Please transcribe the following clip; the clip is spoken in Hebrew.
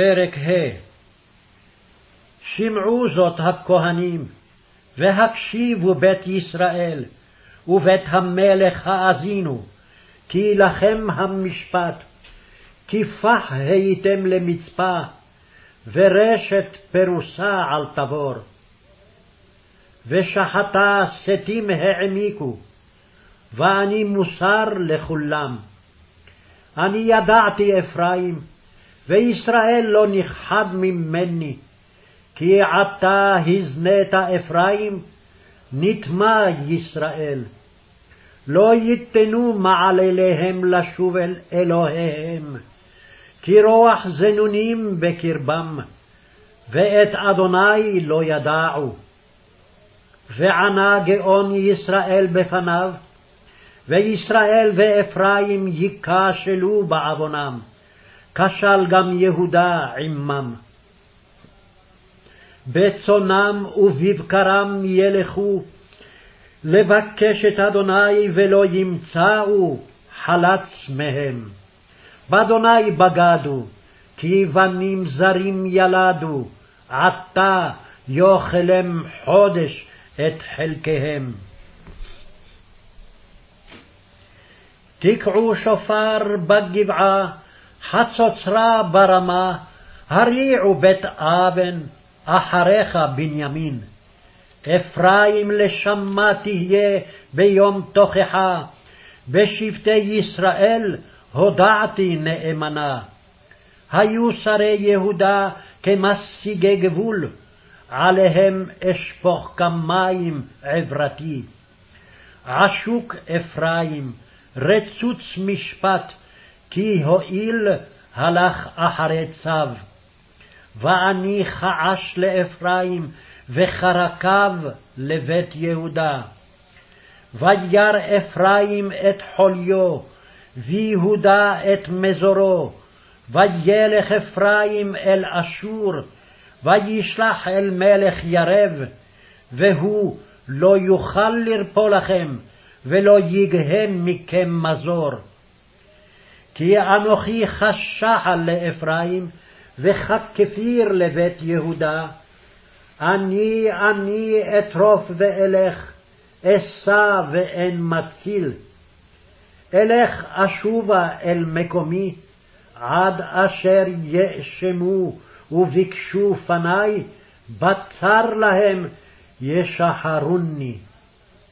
פרק ה' שמעו זאת הכהנים, והקשיבו בית ישראל, ובית המלך האזינו, כי לכם המשפט, כי פח הייתם למצפה, ורשת פרוסה על תבור. ושחטה שתים העמיקו, ואני מוסר לכולם. אני ידעתי אפרים, וישראל לא נכחד ממני, כי עתה הזנית אפרים, נטמע ישראל. לא ייתנו מעלליהם לשוב אל אלוהיהם, כי רוח זנונים בקרבם, ואת אדוני לא ידעו. וענה גאון ישראל בפניו, וישראל ואפרים ייכשלו בעוונם, כשל גם יהודה עמם. בצונם ובבקרם ילכו, לבקש את אדוני ולא ימצאו חלץ מהם. באדוני בגדו, כי בנים זרים ילדו, עתה יאכלם חודש את חלקיהם. תקעו שופר בגבעה, חצוצרה ברמה, הריעו בית אבן, אחריך בנימין. אפרים לשמה תהיה ביום תוכחה, בשבטי ישראל הודעתי נאמנה. היו שרי יהודה כמשיגי גבול, עליהם אשפוך כמים עברתי. עשוק אפרים, רצוץ משפט, כי הואיל הלך אחרי צו. ואני כעש לאפרים, וחרקיו לבית יהודה. וירא אפרים את חוליו, ויהודה את מזורו, וילך אפרים אל אשור, וישלח אל מלך ירב, והוא לא יוכל לרפוא לכם, ולא יגהם מכם מזור. כי אנוכי חשחל לאפרים, וככפיר לבית יהודה. אני אני אטרוף ואלך, אשא ואין מציל. אלך אשובה אל מקומי, עד אשר יאשמו וביקשו פני, בצר להם ישחרוני.